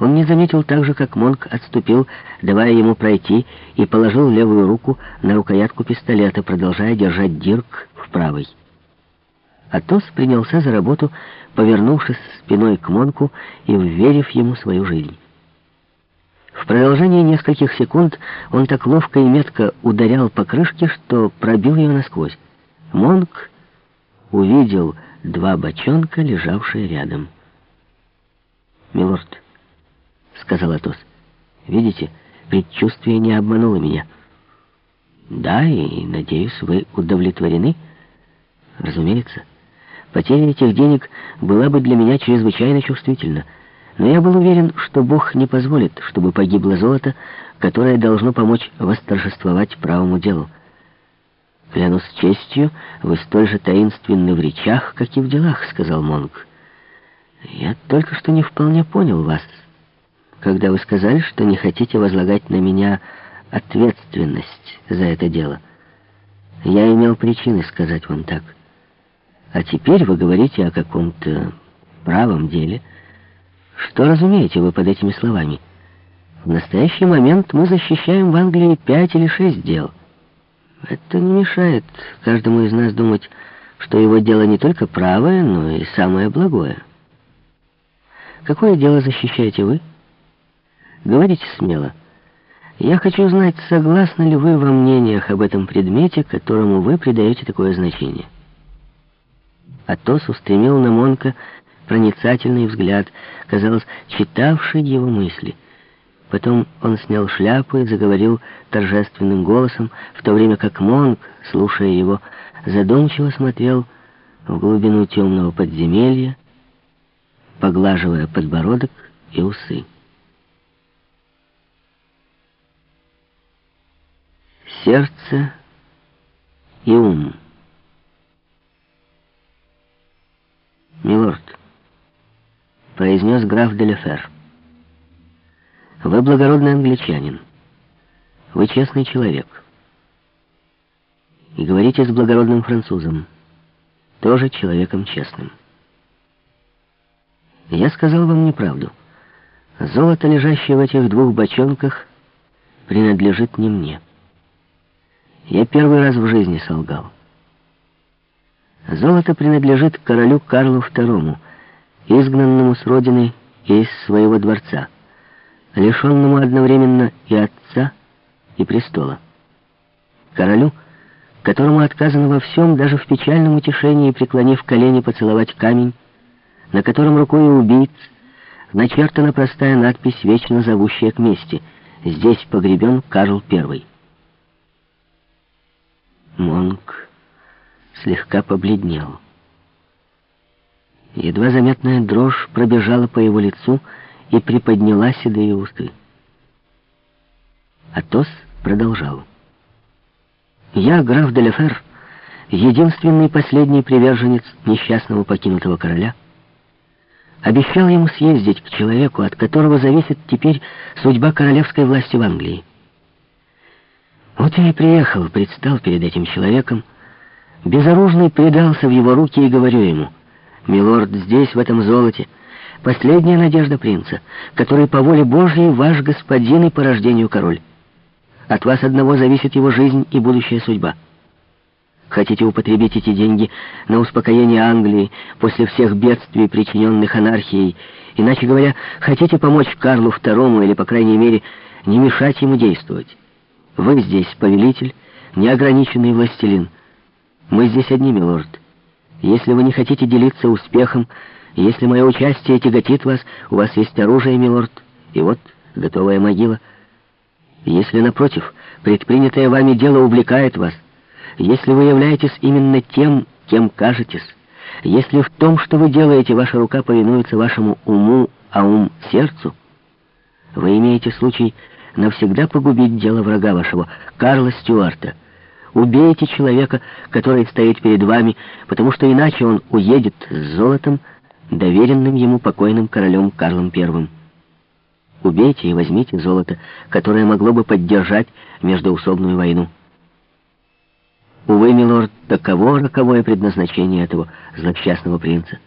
Он не заметил так же, как Монк отступил, давая ему пройти, и положил левую руку на рукоятку пистолета, продолжая держать Дирк в правой. Атос принялся за работу, повернувшись спиной к Монку и вверив ему свою жизнь. В продолжении нескольких секунд он так ловко и метко ударял по крышке, что пробил ее насквозь. Монк увидел два бочонка, лежавшие рядом. «Милорд», — сказал Атос, — «видите, предчувствие не обмануло меня». «Да, и, надеюсь, вы удовлетворены?» «Разумеется. Потеря этих денег была бы для меня чрезвычайно чувствительна». Но я был уверен, что Бог не позволит, чтобы погибло золото, которое должно помочь восторжествовать правому делу. «Клянусь честью, вы столь же таинственны в речах, как и в делах», — сказал Монг. «Я только что не вполне понял вас, когда вы сказали, что не хотите возлагать на меня ответственность за это дело. Я имел причины сказать вам так. А теперь вы говорите о каком-то правом деле». Что разумеете вы под этими словами? В настоящий момент мы защищаем в Англии пять или шесть дел. Это не мешает каждому из нас думать, что его дело не только правое, но и самое благое. Какое дело защищаете вы? Говорите смело. Я хочу знать, согласны ли вы во мнениях об этом предмете, которому вы придаете такое значение. Атос устремил на Монка проницательный взгляд, казалось, читавший его мысли. Потом он снял шляпу и заговорил торжественным голосом, в то время как Монг, слушая его, задумчиво смотрел в глубину темного подземелья, поглаживая подбородок и усы. Сердце и ум. Милорд, произнес граф Делефер. «Вы благородный англичанин. Вы честный человек. И говорите с благородным французом, тоже человеком честным. Я сказал вам неправду. Золото, лежащее в этих двух бочонках, принадлежит не мне. Я первый раз в жизни солгал. Золото принадлежит королю Карлу II, изгнанному с родины и из своего дворца, лишенному одновременно и отца, и престола. Королю, которому отказано во всем, даже в печальном утешении, преклонив колени поцеловать камень, на котором рукой убийц начертана простая надпись, вечно зовущая к мести. Здесь погребен Карл I. Монк слегка побледнел. Едва заметная дрожь пробежала по его лицу и приподняла седые усы. Атос продолжал. «Я, граф Деляфер, единственный последний приверженец несчастного покинутого короля, обещал ему съездить к человеку, от которого зависит теперь судьба королевской власти в Англии. Вот я и приехал, предстал перед этим человеком, безоружный предался в его руки и говорю ему — Милорд, здесь, в этом золоте, последняя надежда принца, который по воле Божьей ваш господин и по рождению король. От вас одного зависит его жизнь и будущая судьба. Хотите употребить эти деньги на успокоение Англии после всех бедствий, причиненных анархией, иначе говоря, хотите помочь Карлу II или, по крайней мере, не мешать ему действовать. Вы здесь повелитель, неограниченный властелин. Мы здесь одни, милорд. Если вы не хотите делиться успехом, если мое участие тяготит вас, у вас есть оружие, милорд, и вот готовая могила. Если, напротив, предпринятое вами дело увлекает вас, если вы являетесь именно тем, кем кажетесь, если в том, что вы делаете, ваша рука повинуется вашему уму, а ум — сердцу, вы имеете случай навсегда погубить дело врага вашего, Карла Стюарта — Убейте человека, который стоит перед вами, потому что иначе он уедет с золотом, доверенным ему покойным королем Карлом I. Убейте и возьмите золото, которое могло бы поддержать междоусобную войну. Увы, милорд, таково роковое предназначение этого злосчастного принца.